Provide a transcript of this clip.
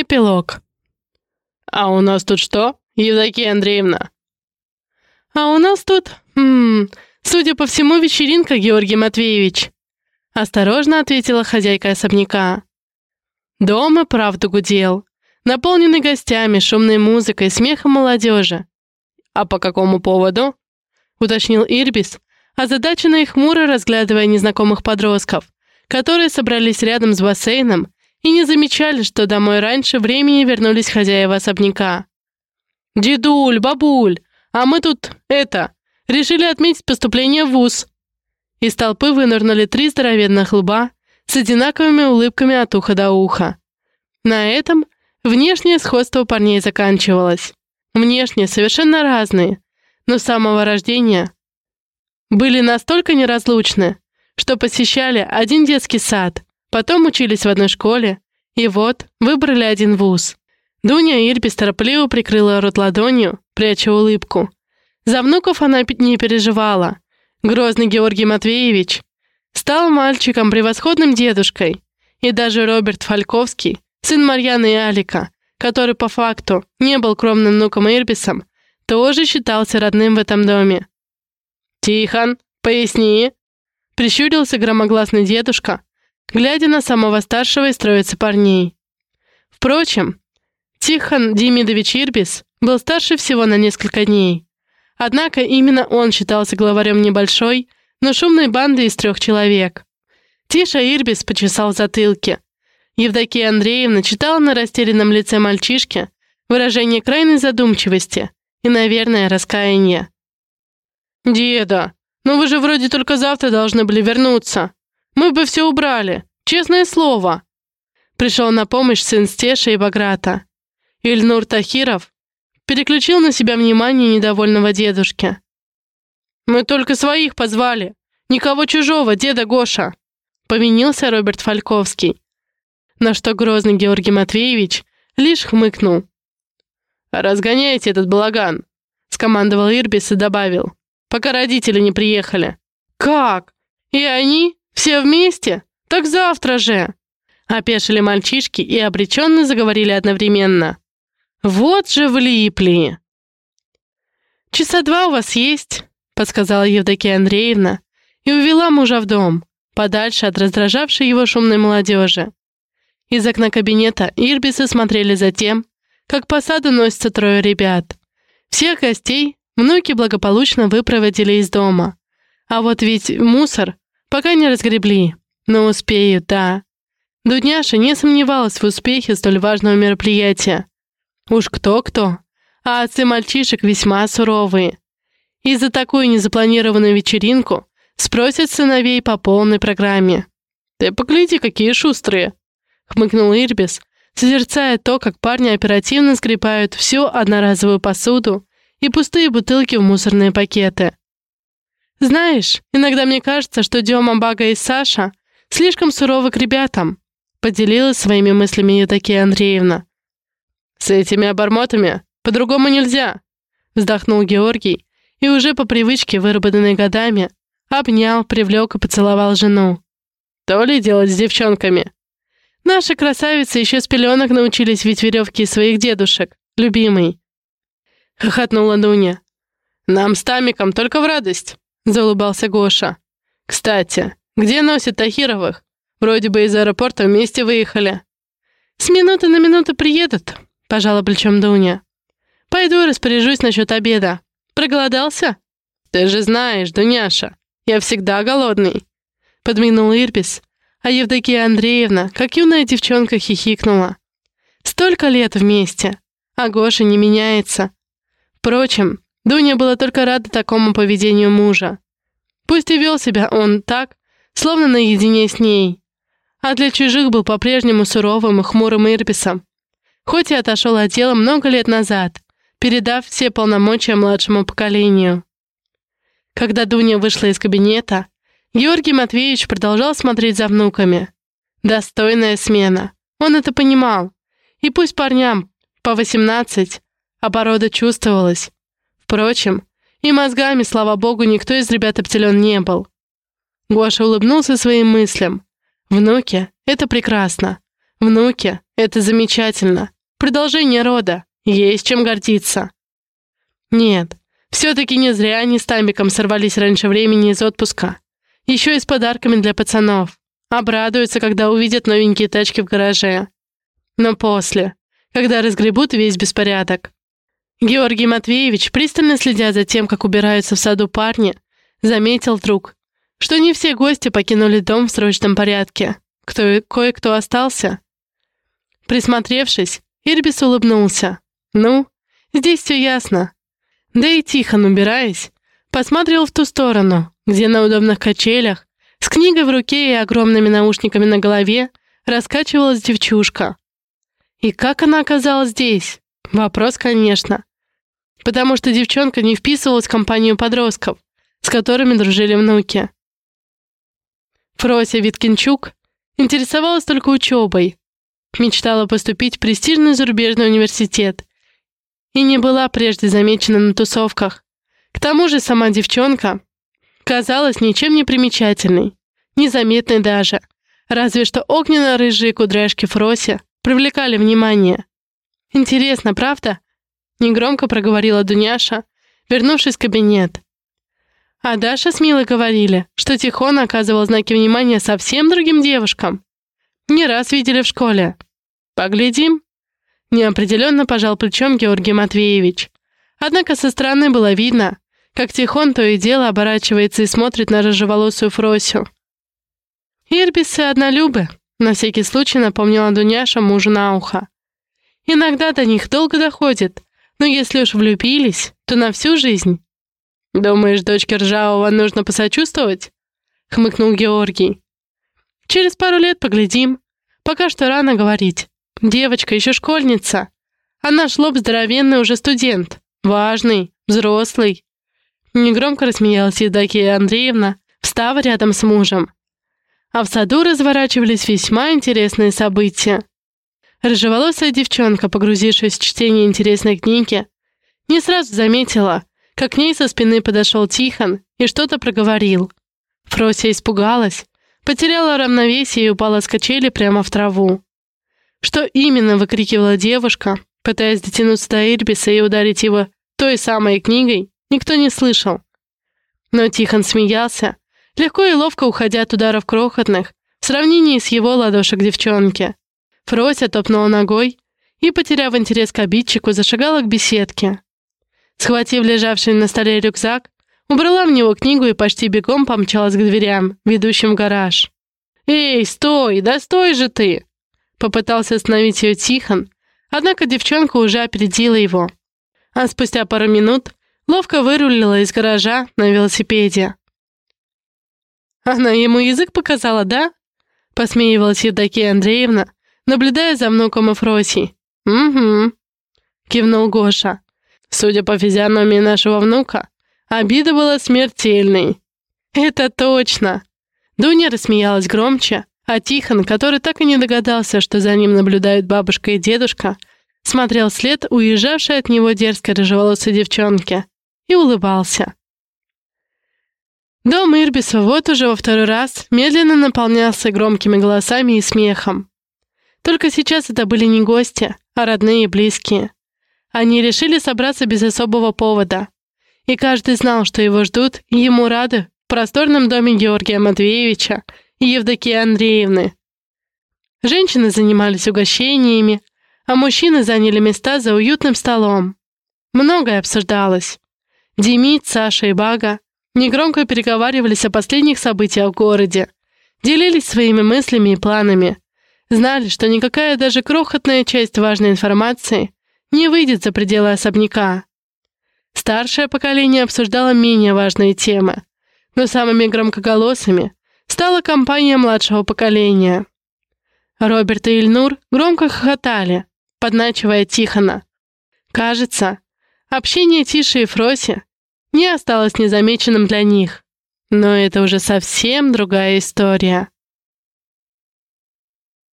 Эпилог. «А у нас тут что, Евдокия Андреевна?» «А у нас тут, м судя по всему, вечеринка, Георгий Матвеевич», осторожно ответила хозяйка особняка. Дом и правда гудел, наполненный гостями, шумной музыкой, смехом молодежи. «А по какому поводу?» — уточнил Ирбис, озадаченно и хмуро разглядывая незнакомых подростков, которые собрались рядом с бассейном и не замечали, что домой раньше времени вернулись хозяева особняка. «Дедуль, бабуль, а мы тут, это, решили отметить поступление в ВУЗ». Из толпы вынырнули три здоровенных лба с одинаковыми улыбками от уха до уха. На этом внешнее сходство парней заканчивалось. Внешне совершенно разные, но с самого рождения были настолько неразлучны, что посещали один детский сад, Потом учились в одной школе, и вот, выбрали один вуз. Дуня Ирбис торопливо прикрыла рот ладонью, пряча улыбку. За внуков она не переживала. Грозный Георгий Матвеевич стал мальчиком превосходным дедушкой, и даже Роберт Фальковский, сын Марьяны и Алика, который по факту не был кромным внуком Ирбисом, тоже считался родным в этом доме. «Тихон, поясни!» Прищурился громогласный дедушка, глядя на самого старшего из троицы парней. Впрочем, Тихон Демидович Ирбис был старше всего на несколько дней. Однако именно он считался главарем небольшой, но шумной банды из трех человек. Тиша Ирбис почесал затылки. Евдокия Андреевна читала на растерянном лице мальчишки выражение крайней задумчивости и, наверное, раскаяния. «Деда, ну вы же вроде только завтра должны были вернуться», мы бы все убрали, честное слово!» Пришел на помощь сын Стеша и Баграта. Ильнур Тахиров переключил на себя внимание недовольного дедушки. «Мы только своих позвали, никого чужого, деда Гоша!» Повинился Роберт Фальковский. На что грозный Георгий Матвеевич лишь хмыкнул. «Разгоняйте этот балаган!» — скомандовал Ирбис и добавил. «Пока родители не приехали». «Как? И они?» «Все вместе? Так завтра же!» Опешили мальчишки и обреченно заговорили одновременно. «Вот же влипли!» «Часа два у вас есть?» — подсказала Евдокия Андреевна и увела мужа в дом, подальше от раздражавшей его шумной молодежи. Из окна кабинета Ирбисы смотрели за тем, как по саду носятся трое ребят. Всех гостей внуки благополучно выпроводили из дома. А вот ведь мусор Пока не разгребли. Но успеют, да. Дудняша не сомневалась в успехе столь важного мероприятия. Уж кто-кто, а отцы мальчишек весьма суровые. И за такую незапланированную вечеринку спросят сыновей по полной программе. «Ты погляди, какие шустрые!» — хмыкнул Ирбис, созерцая то, как парни оперативно сгребают всю одноразовую посуду и пустые бутылки в мусорные пакеты. «Знаешь, иногда мне кажется, что Дема, Бага и Саша слишком суровы к ребятам», поделилась своими мыслями Евдокия Андреевна. «С этими обормотами по-другому нельзя», вздохнул Георгий и уже по привычке, выработанной годами, обнял, привлек и поцеловал жену. «То ли делать с девчонками?» Наши красавицы еще с пеленок научились ведь веревки своих дедушек, любимый. Хохотнула Дуня. Нам с Тамиком только в радость. — заулыбался Гоша. «Кстати, где носит Тахировых? Вроде бы из аэропорта вместе выехали». «С минуты на минуту приедут», — пожала плечом Дуня. «Пойду распоряжусь насчет обеда. Проголодался?» «Ты же знаешь, Дуняша, я всегда голодный», — подмигнул Ирбис, а Евдокия Андреевна, как юная девчонка, хихикнула. «Столько лет вместе, а Гоша не меняется. Впрочем, Дуня была только рада такому поведению мужа. Пусть и вел себя он так, словно наедине с ней, а для чужих был по-прежнему суровым и хмурым Ирбисом, хоть и отошел от дела много лет назад, передав все полномочия младшему поколению. Когда Дуня вышла из кабинета, Георгий Матвеевич продолжал смотреть за внуками. Достойная смена. Он это понимал. И пусть парням по 18, а порода чувствовалась, Впрочем, и мозгами, слава богу, никто из ребят обделен не был. Гоша улыбнулся своим мыслям. «Внуки — это прекрасно. Внуки — это замечательно. Продолжение рода. Есть чем гордиться. Нет, все-таки не зря они с Тамбиком сорвались раньше времени из отпуска. Еще и с подарками для пацанов. Обрадуются, когда увидят новенькие тачки в гараже. Но после, когда разгребут весь беспорядок. Георгий Матвеевич, пристально следя за тем, как убираются в саду парни, заметил вдруг, что не все гости покинули дом в срочном порядке. Кто, кое-кто остался. Присмотревшись, Ирбис улыбнулся. «Ну, здесь все ясно». Да и Тихон, убираясь, посмотрел в ту сторону, где на удобных качелях, с книгой в руке и огромными наушниками на голове, раскачивалась девчушка. И как она оказалась здесь? Вопрос, конечно. Потому что девчонка не вписывалась в компанию подростков, с которыми дружили внуки. Фрося Виткинчук интересовалась только учебой, мечтала поступить в престижный зарубежный университет и не была прежде замечена на тусовках. К тому же сама девчонка казалась ничем не примечательной, незаметной даже, разве что огненно-рыжие кудряшки Фроси привлекали внимание. «Интересно, правда?» — негромко проговорила Дуняша, вернувшись в кабинет. А Даша с Милой говорили, что Тихон оказывал знаки внимания совсем другим девушкам. Не раз видели в школе. Поглядим. Неопределенно пожал плечом Георгий Матвеевич. Однако со стороны было видно, как Тихон то и дело оборачивается и смотрит на рыжеволосую Фросю. «Ирбисы однолюбы», — на всякий случай напомнила Дуняша мужу на ухо. «Иногда до них долго доходит, но если уж влюбились, то на всю жизнь. «Думаешь, дочке Ржавого нужно посочувствовать?» — хмыкнул Георгий. «Через пару лет поглядим. Пока что рано говорить. Девочка еще школьница. А наш лоб здоровенный уже студент. Важный, взрослый». Негромко рассмеялась Евдокия Андреевна, встав рядом с мужем. А в саду разворачивались весьма интересные события. Рыжеволосая девчонка, погрузившись в чтение интересной книги, не сразу заметила, как к ней со спины подошел Тихон и что-то проговорил. Фрося испугалась, потеряла равновесие и упала с качели прямо в траву. Что именно выкрикивала девушка, пытаясь дотянуться до Ирбиса и ударить его той самой книгой, никто не слышал. Но Тихон смеялся, легко и ловко уходя от ударов крохотных, в сравнении с его ладошек девчонки. Фрося топнула ногой и, потеряв интерес к обидчику, зашагала к беседке. Схватив лежавший на столе рюкзак, убрала в него книгу и почти бегом помчалась к дверям, ведущим в гараж. «Эй, стой! Да стой же ты!» Попытался остановить ее Тихон, однако девчонка уже опередила его. А спустя пару минут ловко вырулила из гаража на велосипеде. «Она ему язык показала, да?» Посмеивалась Евдокия Андреевна, наблюдая за внуком Эфросий. «Угу», — кивнул Гоша. Судя по физиономии нашего внука, обида была смертельной. «Это точно!» Дуня рассмеялась громче, а Тихон, который так и не догадался, что за ним наблюдают бабушка и дедушка, смотрел след уезжавшей от него дерзкой рыжеволосой девчонки и улыбался. Дом Ирбиса вот уже во второй раз медленно наполнялся громкими голосами и смехом. Только сейчас это были не гости, а родные и близкие. Они решили собраться без особого повода. И каждый знал, что его ждут, и ему рады в просторном доме Георгия Матвеевича и Евдокии Андреевны. Женщины занимались угощениями, а мужчины заняли места за уютным столом. Многое обсуждалось. Демид, Саша и Бага негромко переговаривались о последних событиях в городе, делились своими мыслями и планами, знали, что никакая даже крохотная часть важной информации не выйдет за пределы особняка. Старшее поколение обсуждало менее важные темы, но самыми громкоголосыми стала компания младшего поколения. Роберт и Ильнур громко хохотали, подначивая Тихона. Кажется, общение Тиши и Фроси не осталось незамеченным для них. Но это уже совсем другая история.